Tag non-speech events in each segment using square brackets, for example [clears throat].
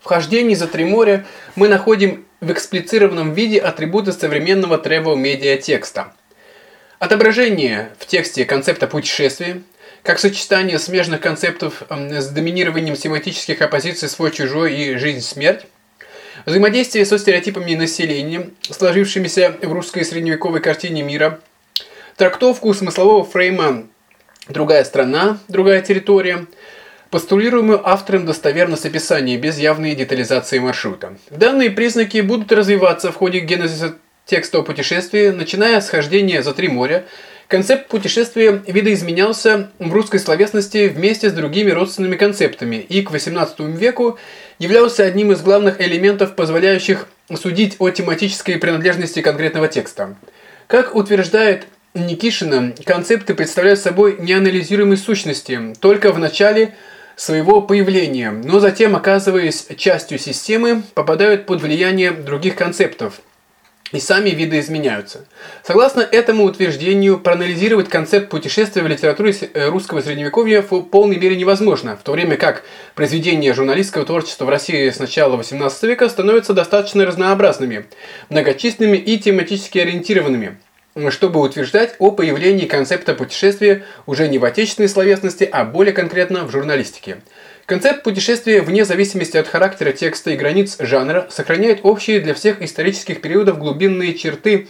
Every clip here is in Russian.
В хождении за три моря мы находим в эксплицированном виде атрибуты современного travel-медиа текста. Отображение в тексте концепта путешествия, как сочетание смежных концептов с доминированием семантических оппозиций «свой-чужой» и «жизнь-смерть», взаимодействие со стереотипами населения, сложившимися в русской средневековой картине мира, трактовку смыслового фрейма «другая страна», «другая территория», постулируемую автором достоверность описания без явной детализации маршрута. Данные признаки будут развиваться в ходе генезиса текста о путешествии, начиная с хождения за три моря. Концепт путешествия видоизменялся в русской словесности вместе с другими родственными концептами и к XVIII веку являлся одним из главных элементов, позволяющих судить о тематической принадлежности конкретного текста. Как утверждает Никишина, концепты представляют собой неанализируемые сущности, только в начале – своего появления, но затем, оказываясь частью системы, попадают под влияние других концептов и сами видоизменяются. Согласно этому утверждению, проанализировать концепт путешествия в литературе э, русского средневековья в полной мере невозможно, в то время как произведения журналистского творчества в России с начала XVIII века становятся достаточно разнообразными, многочисленными и тематически ориентированными чтобы утверждать о появлении концепта путешествия уже не в отечественной словесности, а более конкретно в журналистике. Концепт путешествия, вне зависимости от характера текста и границ жанра, сохраняет общие для всех исторических периодов глубинные черты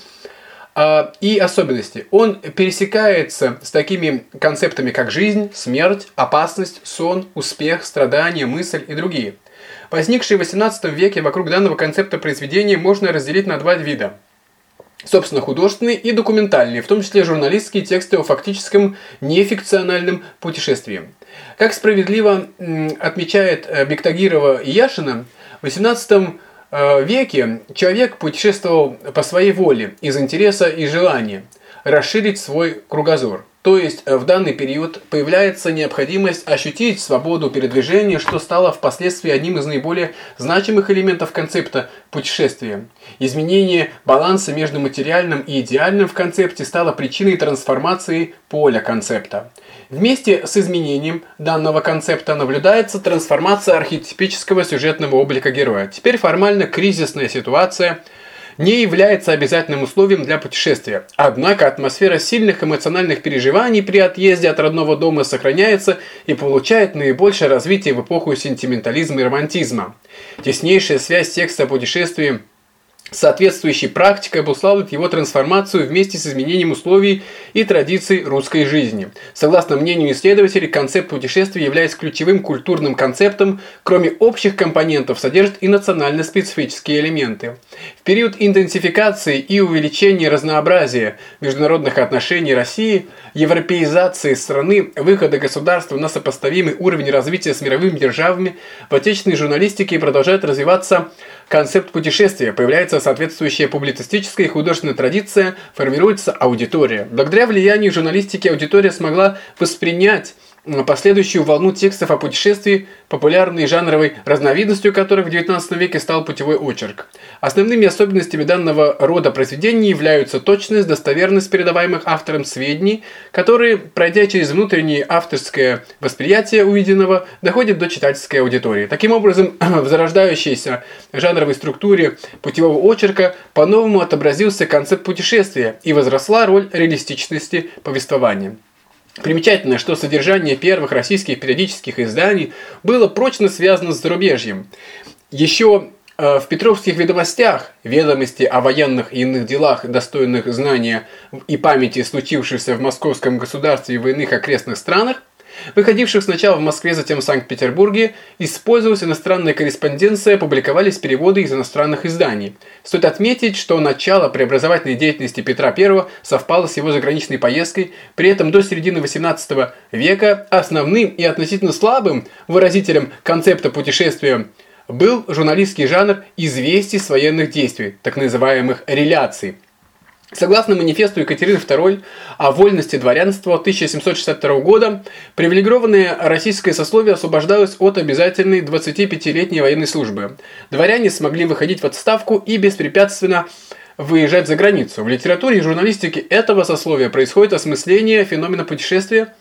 э, и особенности. Он пересекается с такими концептами, как жизнь, смерть, опасность, сон, успех, страдания, мысль и другие. Возникшие в XVIII веке вокруг данного концепта произведения можно разделить на два вида – собственно, художественные и документальные, в том числе журналистские тексты о фактическом нефикциональном путешествии. Как справедливо отмечает э, Бектагирова и Яшина, в XVIII э, веке человек путешествовал по своей воле, из интереса и желания расширить свой кругозор. То есть э, в данный период появляется необходимость ощутить свободу передвижения, что стало впоследствии одним из наиболее значимых элементов концепта путешествия. Изменение баланса между материальным и идеальным в концепте стало причиной трансформации поля концепта. Вместе с изменением данного концепта наблюдается трансформация архетипического сюжетного облика героя. Теперь формально кризисная ситуация – не является обязательным условием для путешествия. Однако атмосфера сильных эмоциональных переживаний при отъезде от родного дома сохраняется и получает наибольшее развитие в эпоху сентиментализма и романтизма. Теснейшая связь текста о путешествии Соответствующей практикой обуславливает его трансформацию вместе с изменением условий и традиций русской жизни. Согласно мнению исследователей, концепт путешествия является ключевым культурным концептом, кроме общих компонентов, содержит и национально-специфические элементы. В период интенсификации и увеличения разнообразия международных отношений России, европеизации страны, выхода государства на сопоставимый уровень развития с мировыми державами, в отечественной журналистике продолжает развиваться концепт путешествия, появляется соответствующая публицистическая и художественная традиция, формируется аудитория. Благодаря влиянию журналистики аудитория смогла воспринять последующую волну текстов о путешествии, популярной жанровой разновидностью которых в XIX веке стал путевой очерк. Основными особенностями данного рода произведений являются точность, достоверность передаваемых автором сведений, которые, пройдя через внутреннее авторское восприятие увиденного, доходят до читательской аудитории. Таким образом, [clears throat] в зарождающейся жанровой структуре путевого очерка по-новому отобразился концепт путешествия и возросла роль реалистичности повествования. Примечательно, что содержание первых российских периодических изданий было прочно связано с зарубежьем. Еще э, в Петровских ведомостях ведомости о военных и иных делах, достойных знания и памяти случившихся в московском государстве и в иных окрестных странах, выходивших сначала в Москве, затем в Санкт-Петербурге, использовалась иностранная корреспонденция, публиковались переводы из иностранных изданий. Стоит отметить, что начало преобразовательной деятельности Петра I совпало с его заграничной поездкой, при этом до середины XVIII века основным и относительно слабым выразителем концепта путешествия был журналистский жанр известий с военных действий, так называемых реляций. Согласно манифесту Екатерины II о вольности дворянства 1762 года, привилегированное российское сословие освобождалось от обязательной 25-летней военной службы. Дворяне смогли выходить в отставку и беспрепятственно выезжать за границу. В литературе и журналистике этого сословия происходит осмысление феномена путешествия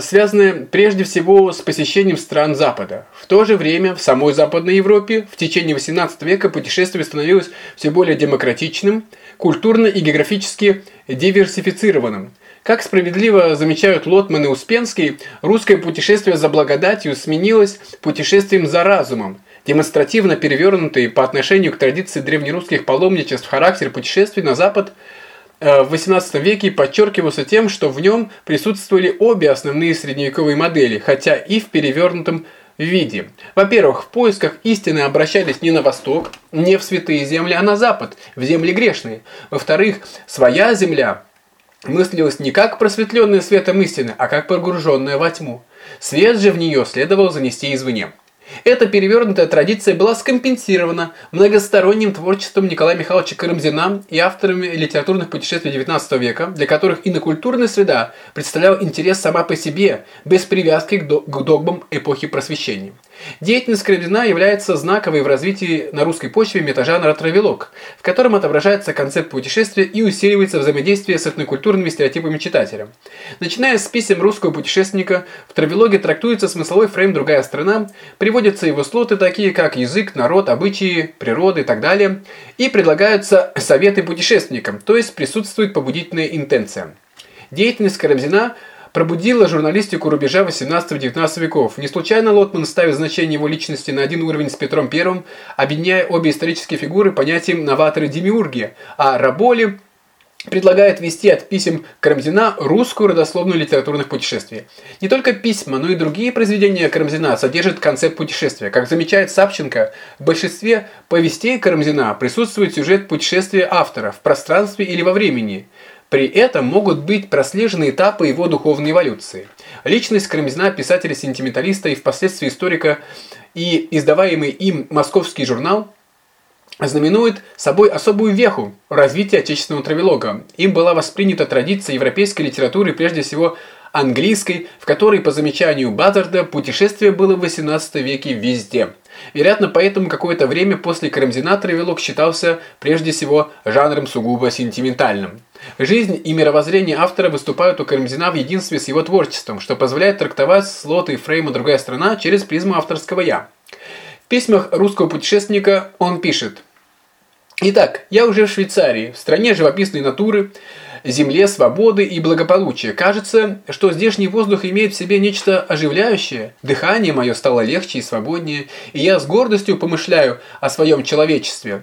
связаны прежде всего с посещением стран Запада. В то же время в самой Западной Европе в течение XVIII века путешествие становилось все более демократичным, культурно и географически диверсифицированным. Как справедливо замечают Лотман и Успенский, русское путешествие за благодатью сменилось путешествием за разумом. Демонстративно перевернутый по отношению к традиции древнерусских паломничеств характер путешествий на Запад в XVIII веке подчеркивался тем, что в нем присутствовали обе основные средневековые модели, хотя и в перевернутом виде. Во-первых, в поисках истины обращались не на восток, не в святые земли, а на запад, в земли грешные. Во-вторых, своя земля – мыслилось не как просветленная светом истины, а как погруженная во тьму. Свет же в нее следовало занести извне. Эта перевернутая традиция была скомпенсирована многосторонним творчеством Николая Михайловича Карамзина и авторами литературных путешествий XIX века, для которых инокультурная среда представляла интерес сама по себе, без привязки к догмам эпохи просвещения. Деятельность Карамзина является знаковой в развитии на русской почве метажанра травелок, в котором отображается концепт путешествия и усиливается взаимодействие с этнокультурными стереотипами читателя. Начиная с писем русского путешественника, в травелоге трактуется смысловой фрейм «Другая страна», приводятся его слоты такие, как язык, народ, обычаи, природа и так далее, и предлагаются советы путешественникам, то есть присутствует побудительная интенция. Деятельность Карамзина – пробудила журналистику рубежа 18-19 веков. Не случайно Лотман ставит значение его личности на один уровень с Петром I, объединяя обе исторические фигуры понятием новаторы демиургия, а Раболи предлагает вести от писем Карамзина русскую родословную литературных путешествий. Не только письма, но и другие произведения Карамзина содержат концепт путешествия. Как замечает Савченко, в большинстве повестей Карамзина присутствует сюжет путешествия автора в пространстве или во времени – при этом могут быть прослежены этапы его духовной эволюции. Личность Карамзина, писателя-сентименталиста и впоследствии историка и издаваемый им московский журнал знаменует собой особую веху развития отечественного травелога. Им была воспринята традиция европейской литературы, прежде всего английской, в которой, по замечанию Базарда, путешествие было в XVIII веке везде. Вероятно, поэтому какое-то время после Карамзина травелог считался прежде всего жанром сугубо сентиментальным. Жизнь и мировоззрение автора выступают у Карамзина в единстве с его творчеством, что позволяет трактовать слоты фрейма «Другая страна» через призму авторского «я». В письмах русского путешественника он пишет «Итак, я уже в Швейцарии, в стране живописной натуры, земле свободы и благополучия. Кажется, что здешний воздух имеет в себе нечто оживляющее. Дыхание мое стало легче и свободнее, и я с гордостью помышляю о своем человечестве.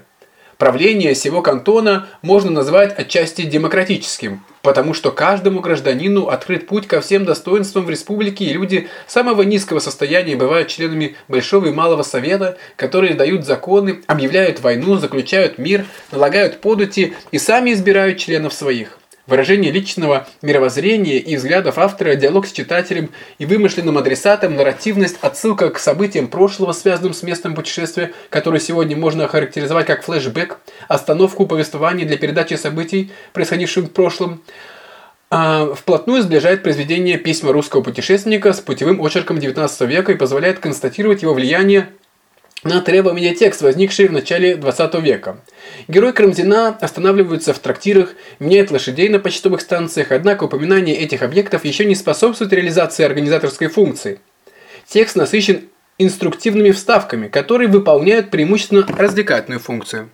Правление сего кантона можно назвать отчасти демократическим, потому что каждому гражданину открыт путь ко всем достоинствам в республике, и люди самого низкого состояния бывают членами Большого и Малого Совета, которые дают законы, объявляют войну, заключают мир, налагают подати и сами избирают членов своих. Выражение личного мировоззрения и взглядов автора, диалог с читателем и вымышленным адресатом, нарративность, отсылка к событиям прошлого, связанным с местом путешествия, которое сегодня можно охарактеризовать как флешбэк, остановку повествования для передачи событий, происходивших в прошлом, а, вплотную сближает произведение «Письма русского путешественника» с путевым очерком XIX века и позволяет констатировать его влияние на требования текст, возникший в начале 20 века. Герой Карамзина останавливается в трактирах, меняет лошадей на почтовых станциях, однако упоминание этих объектов еще не способствует реализации организаторской функции. Текст насыщен инструктивными вставками, которые выполняют преимущественно развлекательную функцию.